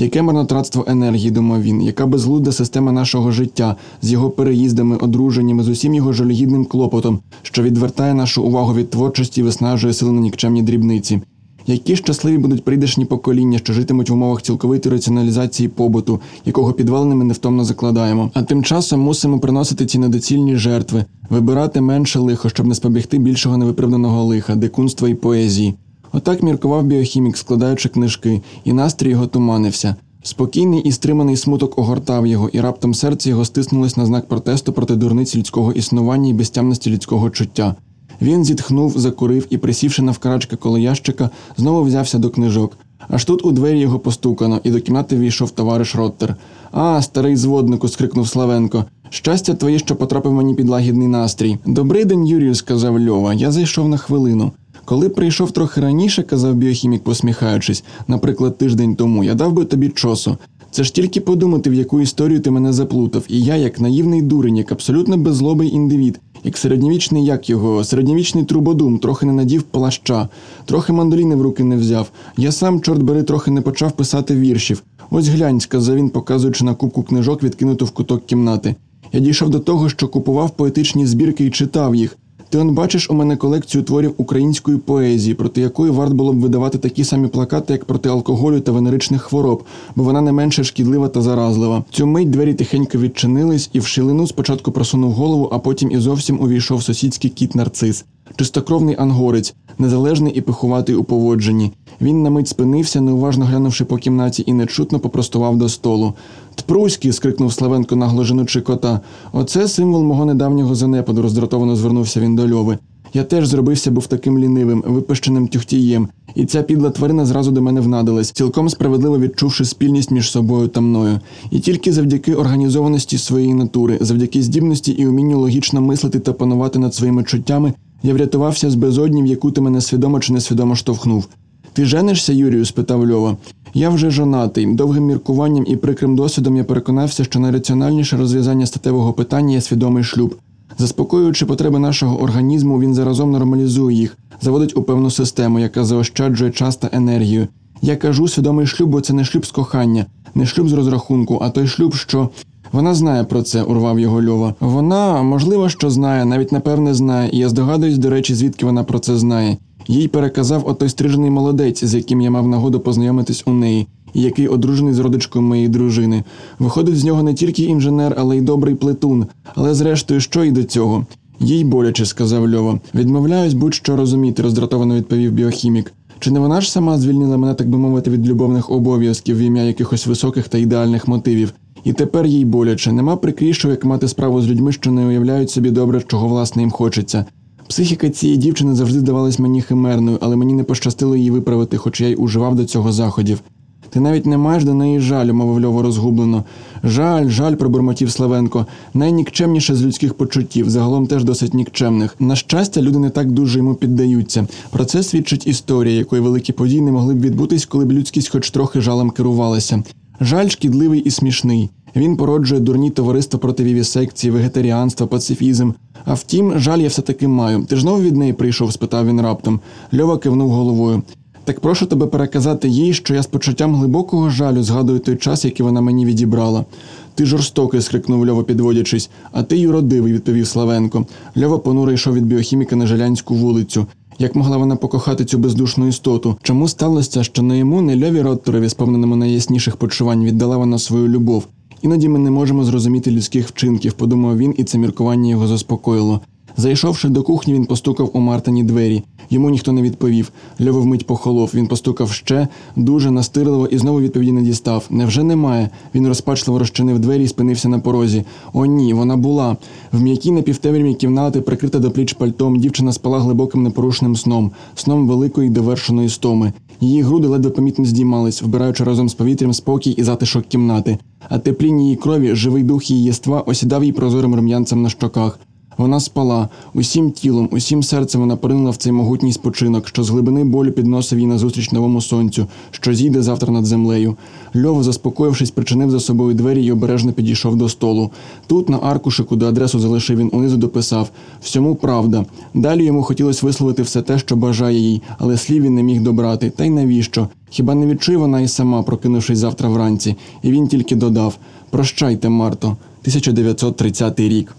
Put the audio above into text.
Яке марнотратство енергії, думав він, яка безглузда система нашого життя з його переїздами, одруженнями, з усім його жалюгідним клопотом, що відвертає нашу увагу від творчості і виснажує сили на нікчемні дрібниці. Які щасливі будуть прийдешні покоління, що житимуть в умовах цілковитої раціоналізації побуту, якого підвалини ми невтомно закладаємо. А тим часом мусимо приносити ці недоцільні жертви, вибирати менше лихо, щоб не спобігти більшого невиправданого лиха, дикунства і поезії. Отак міркував біохімік, складаючи книжки, і настрій його туманився. Спокійний і стриманий смуток огортав його, і раптом серце його стиснулось на знак протесту проти дурниці людського існування і безтямності людського чуття. Він зітхнув, закурив і, присівши навкарачки коло ящика, знову взявся до книжок. Аж тут у двері його постукано, і до кімнати війшов товариш Роттер. А, старий зводнику, скрикнув Славенко. Щастя твоє, що потрапив мені під лагідний настрій. Добрий день, Юрію, сказав Льова. Я зайшов на хвилину. Коли прийшов трохи раніше, казав біохімік, посміхаючись, наприклад, тиждень тому, я дав би тобі чосу. Це ж тільки подумати, в яку історію ти мене заплутав, і я, як наївний дурень, як абсолютно беззлобий індивід, як середньовічний, як його, середньовічний трубодум, трохи не надів плаща, трохи мандоліни в руки не взяв. Я сам, чорт бери, трохи не почав писати віршів. Ось глянь, сказав він, показуючи на кубку книжок, відкинуту в куток кімнати. Я дійшов до того, що купував поетичні збірки і читав їх. Ти он бачиш у мене колекцію творів української поезії, проти якої варт було б видавати такі самі плакати, як проти алкоголю та венеричних хвороб, бо вона не менше шкідлива та заразлива. Цю мить двері тихенько відчинились, і в шилину спочатку просунув голову, а потім і зовсім увійшов сусідський кіт нарцис. Чистокровний ангорець, незалежний і пихуватий у поводженні. Він на мить спинився, неуважно глянувши по кімнаті, і нечутно попростував до столу. Тпруський. скрикнув Славенко, нагло женучи кота. Оце символ мого недавнього занепаду, роздратовано звернувся він до льови. Я теж зробився був таким лінивим, випещеним тюхтієм, і ця підла тварина зразу до мене внадилась, цілком справедливо відчувши спільність між собою та мною. І тільки завдяки організованості своєї натури, завдяки здібності і умінню логічно мислити та панувати над своїми чуттями, я врятувався з безодні, яку ти мене свідомо чи несвідомо штовхнув. Ти женишся, Юрію? спитав Льова. Я вже жонатий. Довгим міркуванням і прикрим досвідом я переконався, що найраціональніше розв'язання статевого питання є свідомий шлюб. Заспокоюючи потреби нашого організму, він заразом нормалізує їх, заводить у певну систему, яка заощаджує час та енергію. Я кажу, свідомий шлюб, бо це не шлюб з кохання, не шлюб з розрахунку, а той шлюб, що. Вона знає про це, урвав його Льова. Вона, можливо, що знає, навіть напевне знає, і я здогадуюсь, до речі, звідки вона про це знає. Їй переказав отой стрижений молодець, з яким я мав нагоду познайомитись у неї, і який одружений з родичкою моєї дружини. Виходить з нього не тільки інженер, але й добрий плетун. Але зрештою, що й до цього? Їй боляче, сказав Льова. Відмовляюсь, будь-що розуміти, роздратовано відповів біохімік. Чи не вона ж сама звільнила мене, так би мовити, від любовних обов'язків в ім'я якихось високих та ідеальних мотивів? І тепер їй боляче. Нема прикрішого, як мати справу з людьми, що не уявляють собі добре, чого власне їм хочеться. Психіка цієї дівчини завжди здавалась мені химерною, але мені не пощастило її виправити, хоч я й уживав до цього заходів. Ти навіть не маєш до неї жалю, мовив Льово розгублено. Жаль, жаль, пробурмотів Славенко. Найнікчемніше з людських почуттів, загалом теж досить нікчемних. На щастя, люди не так дуже йому піддаються. Про це свідчить історія, якої великі події не могли б відбутись, коли б людськість хоч трохи жалем керувалася. Жаль шкідливий і смішний. Він породжує дурні товариства проти вівісекції, вегетаріанства, пацифізм. А втім, жаль, я все таки маю. Ти ж знову від неї прийшов? спитав він раптом. Льова кивнув головою. Так прошу тебе переказати їй, що я з почуттям глибокого жалю згадую той час, який вона мені відібрала. Ти жорстокий, скрикнув Льова, підводячись, а ти юродивий, відповів Славенко. Льова понуро йшов від біохіміка на Жалянську вулицю. Як могла вона покохати цю бездушну істоту? Чому сталося, що не йому, не Льові Роттерові, сповненому найясніших почувань, віддала вона свою любов? Іноді ми не можемо зрозуміти людських вчинків, подумав він, і це міркування його заспокоїло. Зайшовши до кухні, він постукав у Мартині двері. Йому ніхто не відповів. Льово вмить похолов. Він постукав ще дуже настирливо і знову відповіді не дістав. Невже немає? Він розпачливо розчинив двері і спинився на порозі. О, ні, вона була. В м'якій напівтемряві кімнати, прикрита до пліч пальтом, дівчина спала глибоким непорушним сном, сном великої довершеної стоми. Її груди ледве помітно здіймались, вбираючи разом з повітрям спокій і затишок кімнати. А теплінь її крові, живий дух її єства осідав їй прозорим рум'янцем на щоках. Вона спала усім тілом, усім серцем вона поринула в цей могутній спочинок, що з глибини болю підносив її назустріч новому сонцю, що зійде завтра над землею. Льов, заспокоївшись, причинив за собою двері і обережно підійшов до столу. Тут, на аркушику, де адресу залишив він унизу, дописав всьому правда. Далі йому хотілося висловити все те, що бажає їй, але слів він не міг добрати. Та й навіщо? Хіба не відчує вона і сама, прокинувшись завтра вранці? І він тільки додав: Прощайте, Марто, 1930 рік.